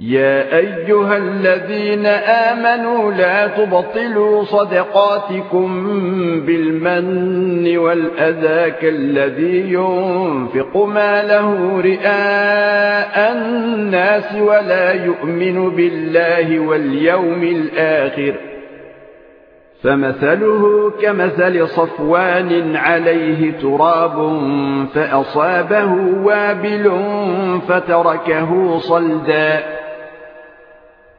يا ايها الذين امنوا لا تبطلوا صدقاتكم بالمن والاذى كالذي ينفق ماله رئاء الناس ولا يؤمن بالله واليوم الآخر فمثله كمثل صفوان عليه تراب فاصابه وابل فتركه صلدا